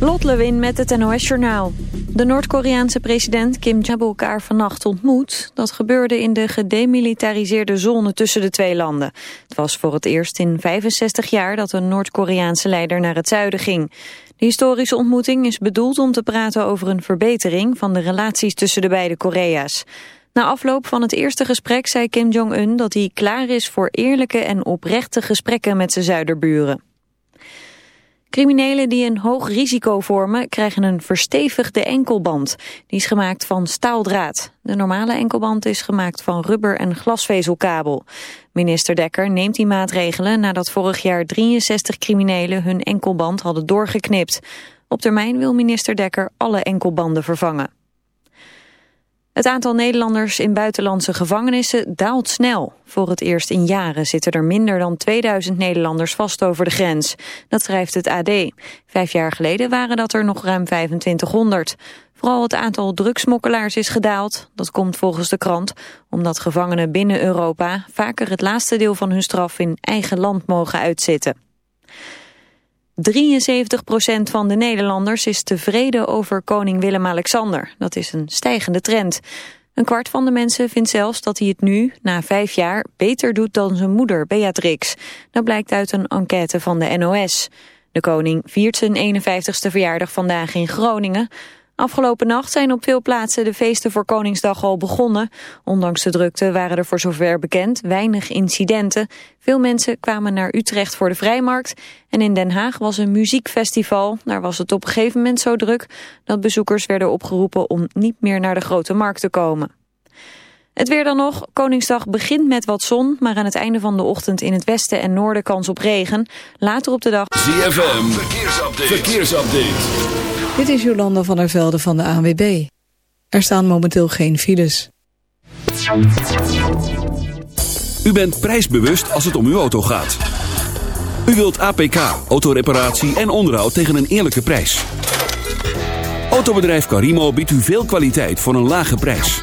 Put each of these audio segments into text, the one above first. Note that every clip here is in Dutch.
Lot Lewin met het NOS Journaal. De Noord-Koreaanse president Kim Jong elkaar vannacht ontmoet. Dat gebeurde in de gedemilitariseerde zone tussen de twee landen. Het was voor het eerst in 65 jaar dat een Noord-Koreaanse leider naar het zuiden ging. De historische ontmoeting is bedoeld om te praten over een verbetering van de relaties tussen de beide Korea's. Na afloop van het eerste gesprek zei Kim Jong-un dat hij klaar is voor eerlijke en oprechte gesprekken met zijn zuiderburen. Criminelen die een hoog risico vormen krijgen een verstevigde enkelband. Die is gemaakt van staaldraad. De normale enkelband is gemaakt van rubber en glasvezelkabel. Minister Dekker neemt die maatregelen nadat vorig jaar 63 criminelen hun enkelband hadden doorgeknipt. Op termijn wil minister Dekker alle enkelbanden vervangen. Het aantal Nederlanders in buitenlandse gevangenissen daalt snel. Voor het eerst in jaren zitten er minder dan 2000 Nederlanders vast over de grens. Dat schrijft het AD. Vijf jaar geleden waren dat er nog ruim 2500. Vooral het aantal drugsmokkelaars is gedaald. Dat komt volgens de krant omdat gevangenen binnen Europa... vaker het laatste deel van hun straf in eigen land mogen uitzitten. 73% van de Nederlanders is tevreden over koning Willem-Alexander. Dat is een stijgende trend. Een kwart van de mensen vindt zelfs dat hij het nu, na vijf jaar, beter doet dan zijn moeder Beatrix. Dat blijkt uit een enquête van de NOS. De koning viert zijn 51ste verjaardag vandaag in Groningen. Afgelopen nacht zijn op veel plaatsen de feesten voor Koningsdag al begonnen. Ondanks de drukte waren er voor zover bekend weinig incidenten. Veel mensen kwamen naar Utrecht voor de Vrijmarkt. En in Den Haag was een muziekfestival. Daar was het op een gegeven moment zo druk dat bezoekers werden opgeroepen om niet meer naar de grote markt te komen. Het weer dan nog. Koningsdag begint met wat zon, maar aan het einde van de ochtend in het westen en noorden kans op regen. Later op de dag... ZFM, verkeersupdate. verkeersupdate. Dit is Jolanda van der Velde van de ANWB. Er staan momenteel geen files. U bent prijsbewust als het om uw auto gaat. U wilt APK, autoreparatie en onderhoud tegen een eerlijke prijs. Autobedrijf Carimo biedt u veel kwaliteit voor een lage prijs.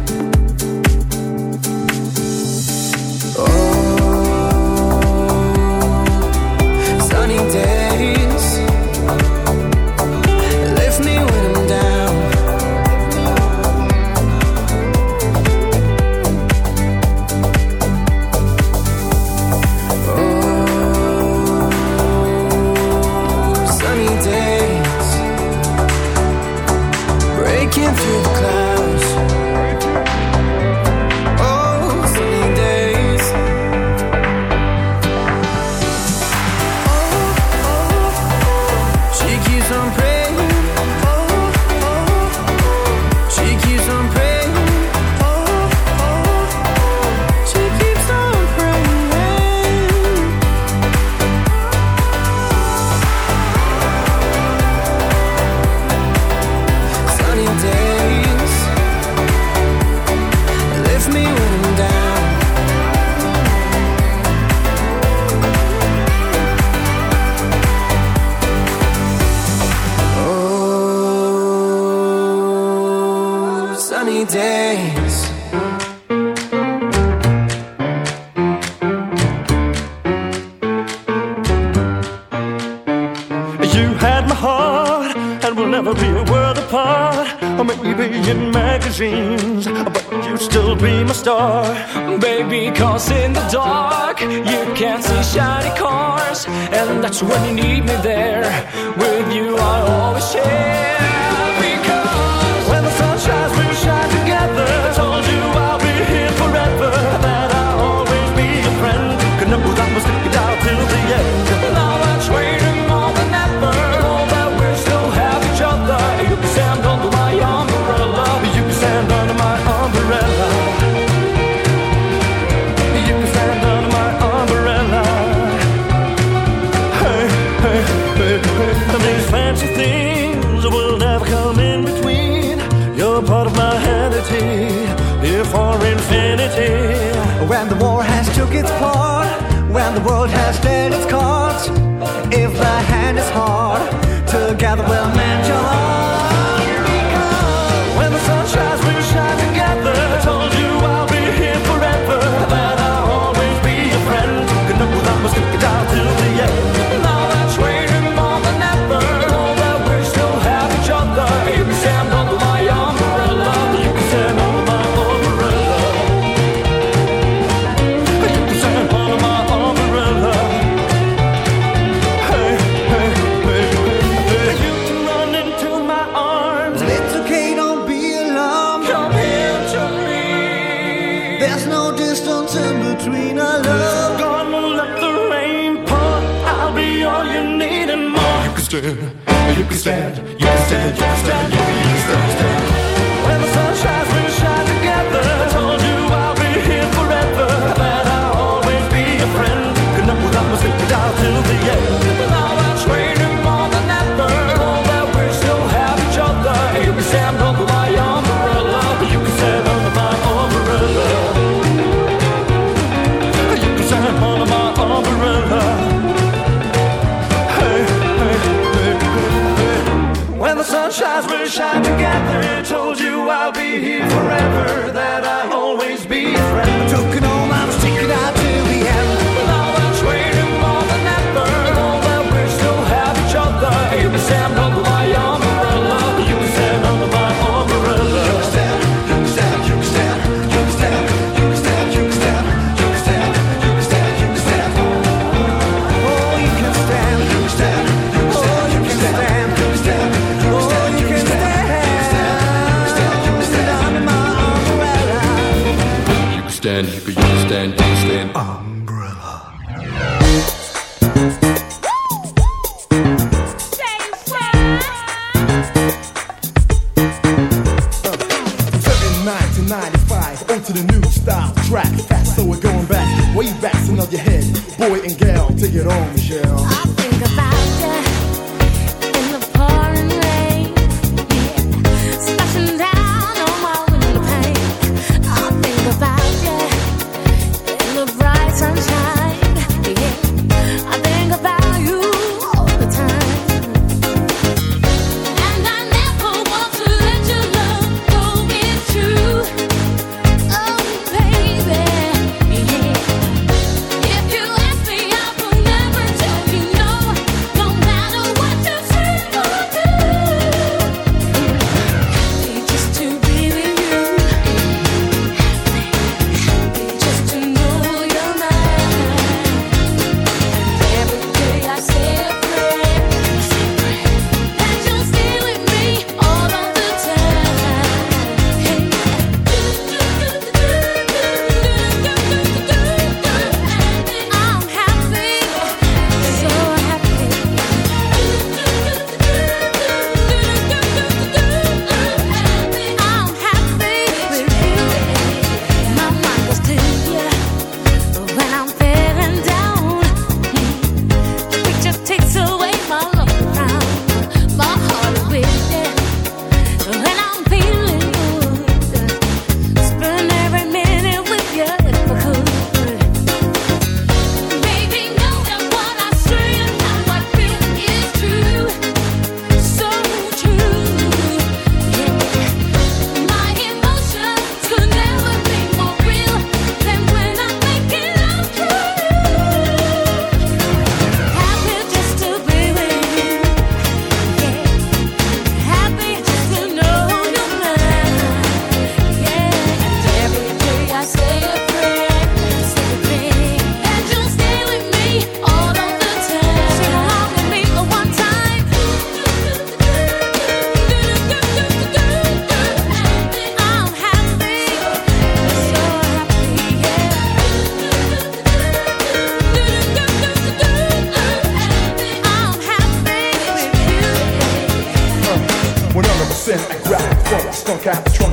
That's when you need me there. With you, I'll gather well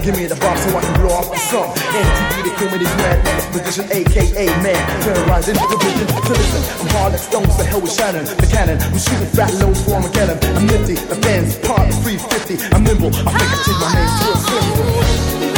Give me the bomb so I can blow off the sun. MTV, the king me this madness position, aka man. Terrorizing the vision. listen, I'm hard stones, the hell with Shannon. The cannon, We shoot a fat load for Armageddon. I'm nifty, the fans, part 350. I'm nimble, I think I take my name to a.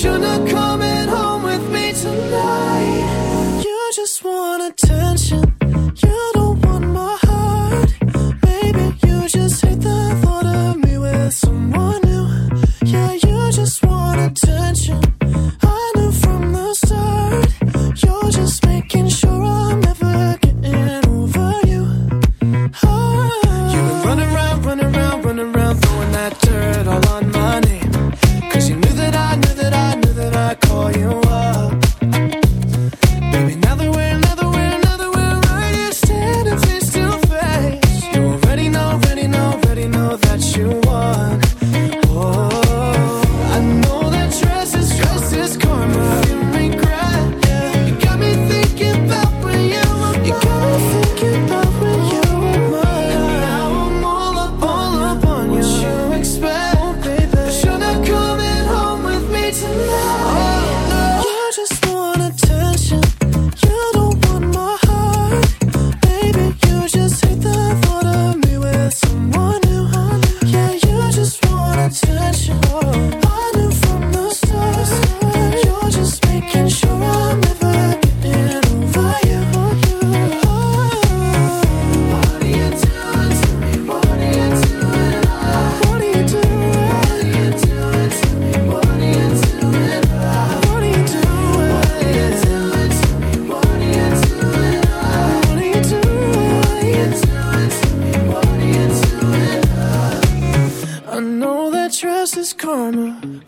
shouldn't coming come home with me tonight. You just want attention.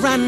run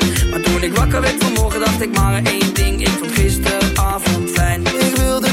Wakker werd vanmorgen, dacht ik maar één ding. Ik vond gisteravond fijn.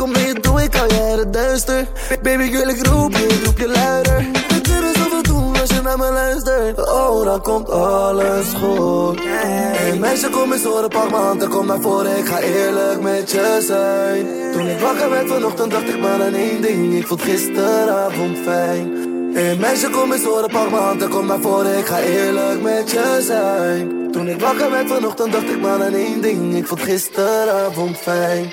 Ik kom mee, doe ik al jaren duister. Baby, girl, ik roep je, ik roep je luider. We kunnen zoveel doen als je naar me luistert. Oh, dan komt alles goed. Hey, meisje, kom eens horen, pak m'n hand en kom naar voren. Ik ga eerlijk met je zijn. Toen ik wakker werd vanochtend, dacht ik maar aan één ding. Ik vond gisteravond fijn. Hey, meisje, kom eens horen, pak m'n hand en kom naar voren. Ik ga eerlijk met je zijn. Toen ik wakker werd vanochtend, dacht ik maar aan één ding. Ik vond gisteravond fijn.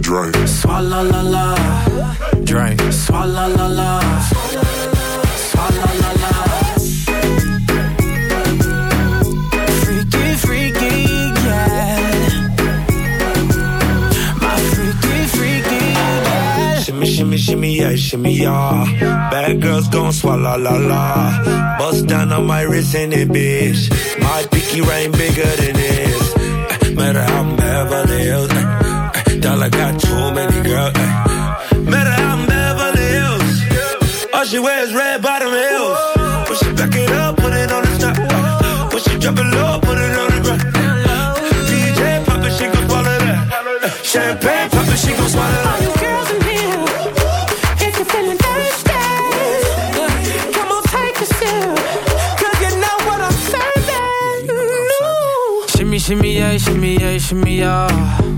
Drink, swalla la la. Drink, swalla la la. Swalla la la. Freaky, freaky, yeah. My freaky, freaky, yeah. Shimmy, shimmy, shimmy, yeah, shimmy, yeah. Bad girls gon' swallow la la. Bust down on my wrist and it, bitch. My pinky ring bigger than this. Eh, Matter how I got too many girls. Ay. Met her out in Beverly Hills. All she wears red bottom heels. When she back it up, put it on the top. Uh. Push it drop it low, put it on the ground. DJ pop it, she gon' swallow that. Champagne pop it, she gon' swallow that. Shimmy, yeah, shimmy, yeah, shimmy, yeah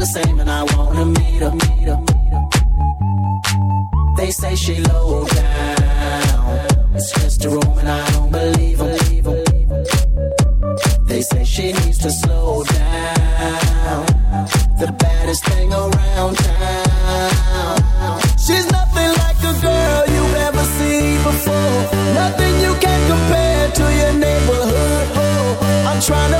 the same and I wanna meet her. Meet her. They say she low down. It's just a room and I don't believe them. They say she needs to slow down. The baddest thing around town. She's nothing like a girl you've ever seen before. Nothing you can compare to your neighborhood. Oh, I'm trying to